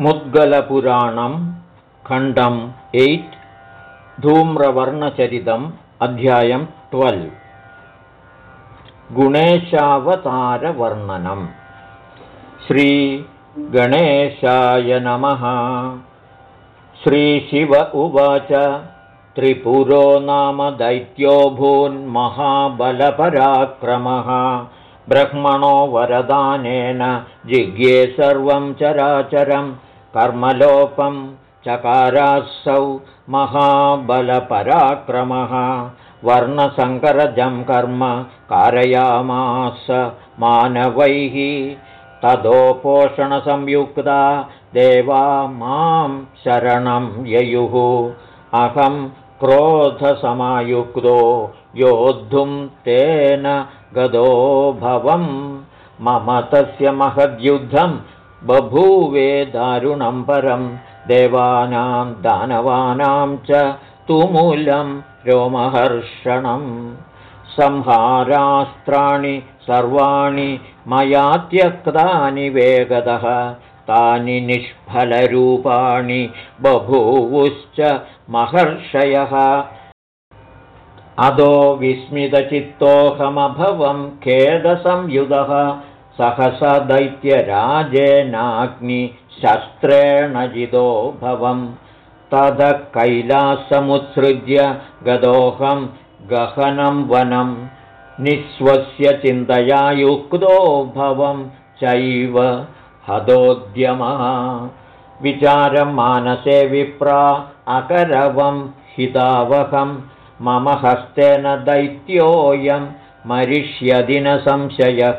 मुद्गलपुराणं खण्डम् एय्ट् धूम्रवर्णचरितम् अध्यायं ट्वेल्व् गुणेशावतारवर्णनम्। श्रीगणेशाय नमः। श्रीशिव उवाच। त्रिपुरो नाम दैत्यो भून्महाबलपराक्रमः ब्रह्मणो वरदानेन जिज्ञे सर्वं चराचरम् कर्मलोपं चकारासौ महाबलपराक्रमः वर्णसङ्करजं कर्म कारयामास मानवैः तदोपोषणसंयुक्ता देवा मां शरणं ययुः अहं क्रोधसमायुक्तो योद्धुं तेन गदो भवं मम तस्य महद्युद्धं बभूवे दारुणं परं। देवानां दानवानां च तुमूलं रोमहर्षणं संहारास्त्राणि सर्वाणि मया त्यक्तानि वेगतः तानि निष्फलरूपाणि बभूवुश्च महर्षयः अदो विस्मितचित्तोऽहमभवं खेदसंयुधः। सहसा दैत्यराजेनाग्निशस्त्रेण जिदो भवं तद कैलासमुत्सृज्य गदोऽहं गहनं वनं। निःस्वस्य चिन्तया युक्तो भवं चैव हदोद्यमः विचारं मानसे विप्रा अकरवं हितावहं मम हस्तेन दैत्योऽयं मरिष्यदि न संशयः।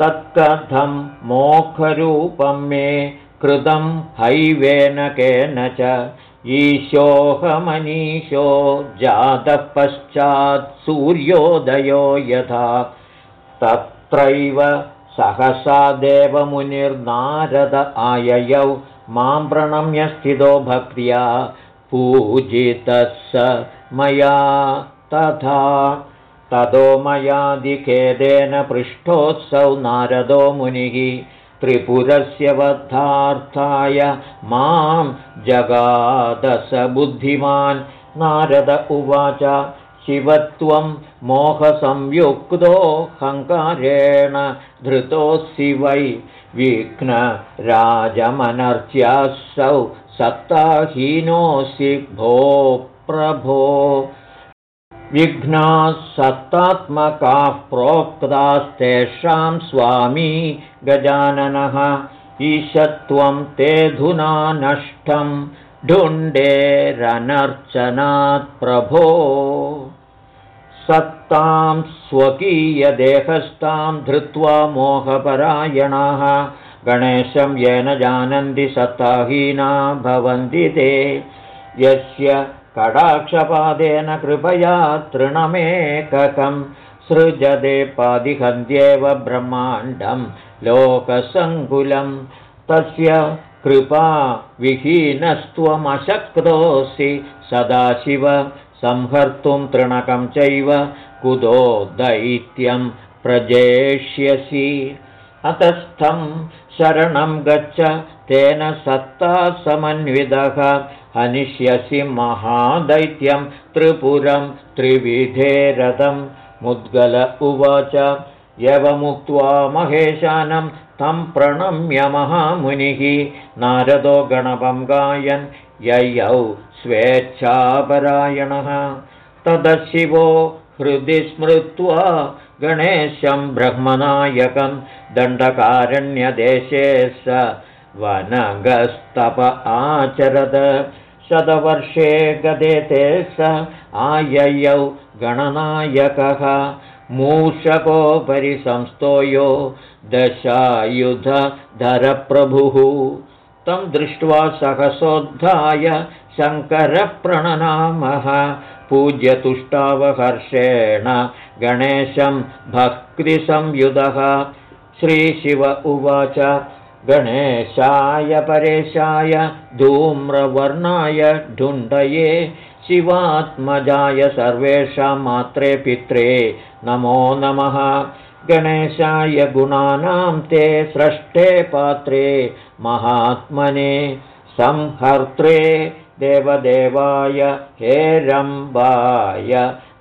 तत्कथं मोखरूपं मे कृतं हैवेन केन च। ईशोऽहमनीशो जातः पश्चात् सूर्योदयो यथा। तत्रैव सहसा देवमुनिर्नारद आययौ मां प्रणम्य स्थितो भक्त्या। पूजितः स मया तथा ततो मयादिखेदेन पृष्ठोत्सौ नारदो मुनिः त्रिपुरस्य वद्धार्थाय मां जगादस बुद्धिमान् नारद उवाच शिवत्वं मोहसंयुक्तो हङ्कारेण धृतोऽसि वै। विघ्नराजमनर्च्यासौ सत्ताहीनोऽसि भो प्रभो। विघ्नाः सत्तात्मकाः प्रोक्तास्तेषां स्वामी गजाननः। ईशत्वं तेऽधुना नष्टं। ढुण्डेरनर्चनात् प्रभो। सत्तां स्वकीयदेहस्तां धृत्वा मोहपरायणाः। गणेशं येन जानन्ति सत्ताहीना भवन्ति ते। यस्य कडाक्षपादेन कृपया तृणमेककं सृजते पादिहन्त्येव ब्रह्माण्डं लोकसङ्कुलं। तस्य कृपा विहीनस्त्वमशक्तोऽसि सदाशिव संहर्तुं तृणकं चैव कुतो दैत्यं प्रजेष्यसि। अतस्थं शरणं गच्छ तेन सत्ता समन्वितः हनिष्यसि महादैत्यं त्रिपुरं त्रिविधे रथं। मुद्गल उवाच यवमुक्त्वा महेशानं तं प्रणम्य महामुनिः। नारदो गणपं गायन् ययौ स्वेच्छापरायणः। तदशिवो हृदि स्मृत्वा गणेशं ब्रह्मनायकं दण्डकारण्यदेशे स वनगस्तप आचरद शतवर्षे गदे ते स आययौ गणनायकः। मूषकोपरि संस्थोयो दशायुधरप्रभुः तं दृष्ट्वा सहसोद्धाय शङ्करप्रणनामः। पूज्यतुष्टावहर्षेण गणेशं भक्तिसंयुधः। श्रीशिव उवाच गणेशाय परेशाय धूम्रवर्णाय ढुण्डये शिवात्मजाय सर्वेषां मात्रे पित्रे नमो नमः। गणेशाय गुणानां ते सृष्टे पात्रे महात्मने संहर्त्रे देवदेवाय हेरम्बाय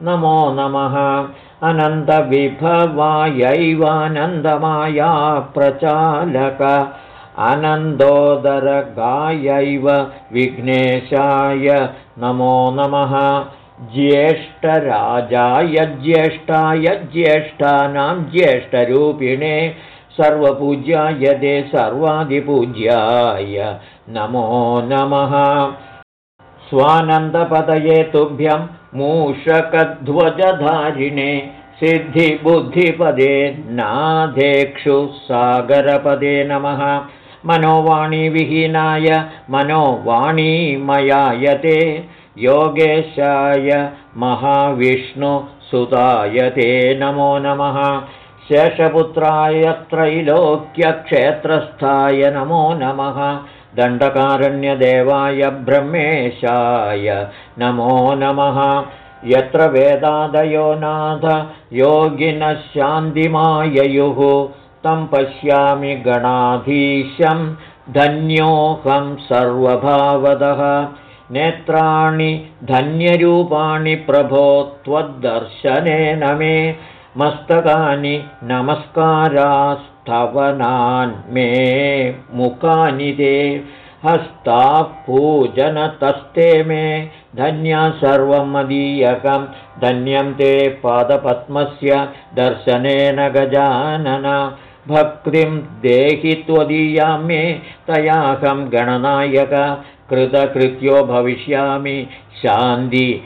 नमो नमः अनन्दविभवायैवानन्दमाया प्रचालक अनन्दोदरगायैव विघ्नेशाय नमो नमः। ज्येष्ठराजाय ज्येष्ठाय ज्येष्ठानां ज्येष्ठरूपिणे सर्वपूज्याय दे सर्वादिपूज्याय नमो नमः। स्वानन्दपदये तुभ्यं मूषकध्वजधारिणे सिद्धिबुद्धिपदे नाधेक्षु सागरपदे नमः। मनोवाणीविहीनाय मनोवाणीमयायते। योगेशाय महाविष्णुसुताय ते नमो नमः। शेषपुत्राय त्रैलोक्यक्षेत्रस्थाय नमो नमः दण्डकारण्यदेवाय ब्रह्मेशाय नमो नमः। यत्र वेदादयो नाथ योगिनः शान्तिमाययुः तं पश्यामि गणाधीशं धन्योऽहं सर्वभावदः। नेत्राणि धन्यरूपाणि प्रभो त्वद्दर्शनेन मे। मस्तकानि नमस्कारास्तवनान् मे मुखानि ते हस्ताः पूजनतस्ते मे धन्या सर्वं मदीयकं धन्यं ते पादपद्मस्य दर्शनेन गजानन। भक्तिं देहि त्वदीयां मे तयाहं गणनायक कृतकृत्यो भविष्यामि शान्तियोगपरायणः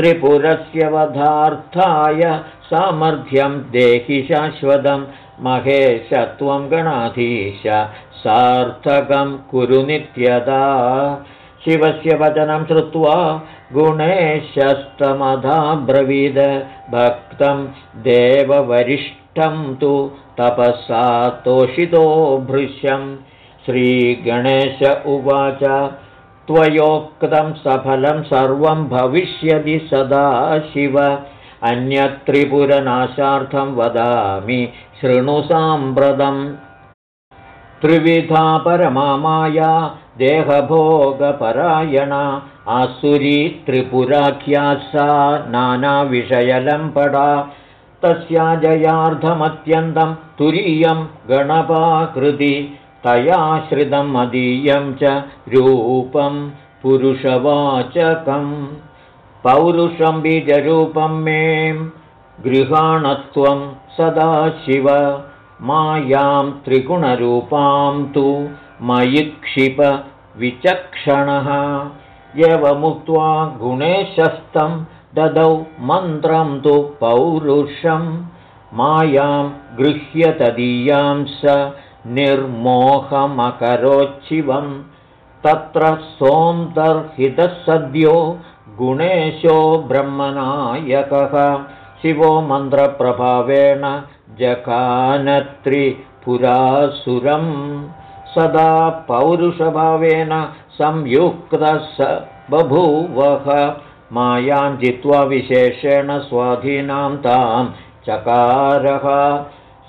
त्रिपुरस्य वधार्थाय सामर्थ्यं देहि शाश्वतं। महेशत्वं गणाधीश सार्थकं कुरु नित्यदा। शिवस्य वचनं श्रुत्वा गुणेशस्तमधाब्रवीद भक्तं देववरिष्ठं तु तपसा तोषितो भृश्यम् श्रीगणेश उवाच त्वयोक्तं सफलं सर्वं भविष्यति सदा शिव। अन्यत्रिपुरनाशार्थं वदामि शृणुसाम्प्रतम् त्रिविधा परमामाया देहभोगपरायणा आसुरी त्रिपुराख्या सा नानाविषयलम्पडा। तस्या जयार्धमत्यन्तं तुरीयं गणपाकृति तयाश्रितं मदीयं च रूपं पुरुषवाचकं पौरुषं बीजरूपं मे गृहाणत्वं सदाशिव। मायां त्रिगुणरूपां तु मयि क्षिप विचक्षणः। एवमुक्त्वा गुणेशस्तं ददौ मन्त्रं तु पौरुषं मायां गृह्यतदीयां स निर्मोहमकरोच्छिवं। तत्र सोऽन्तर्हितः सद्यो गुणेशो ब्रह्मनायकः। शिवो मन्त्रप्रभावेण जकानत्रिपुरासुरं सदा पौरुषभावेन संयुक्तः स बभूवः मायां जित्वा विशेषेण स्वाधीनां तां चकारः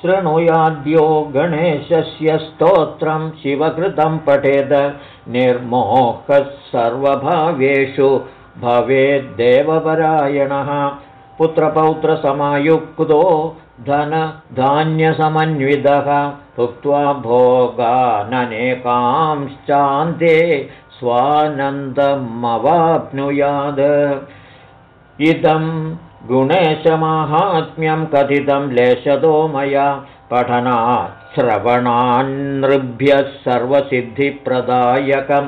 शृणुयाद्यो गणेशस्य स्तोत्रं शिवकृतं पठेद। निर्मोहः सर्वभावेषु भवेद्देवपरायणः पुत्रपौत्रसमायुक्तो धनधान्यसमन्वितः। भुक्त्वा भोगाननेकांश्चान्ते स्वानन्दमवाप्नुयात्। इदं गुणेशमाहात्म्यं कथितं लेशतो मया। पठनात् श्रवणान्नृभ्यः सर्वसिद्धिप्रदायकं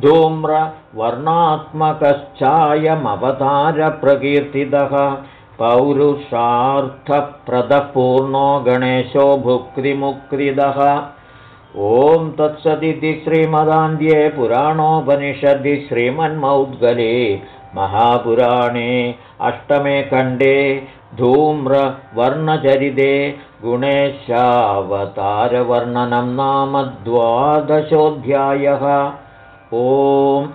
धूम्रवर्णात्मकश्चायमवतारप्रकीर्तितः। पौरुषार्थप्रदपूर्णो गणेशो भुक्तिमुक्तिदः। ॐ तत्सदिति श्रीमदान्ध्ये पुराणोपनिषदि श्रीमन्मौद्गले महापुराणे अष्टमे खण्डे धूम्रवर्णचरिते गुणेशावतारवर्णनं नाम द्वादशोऽध्यायः। ओम्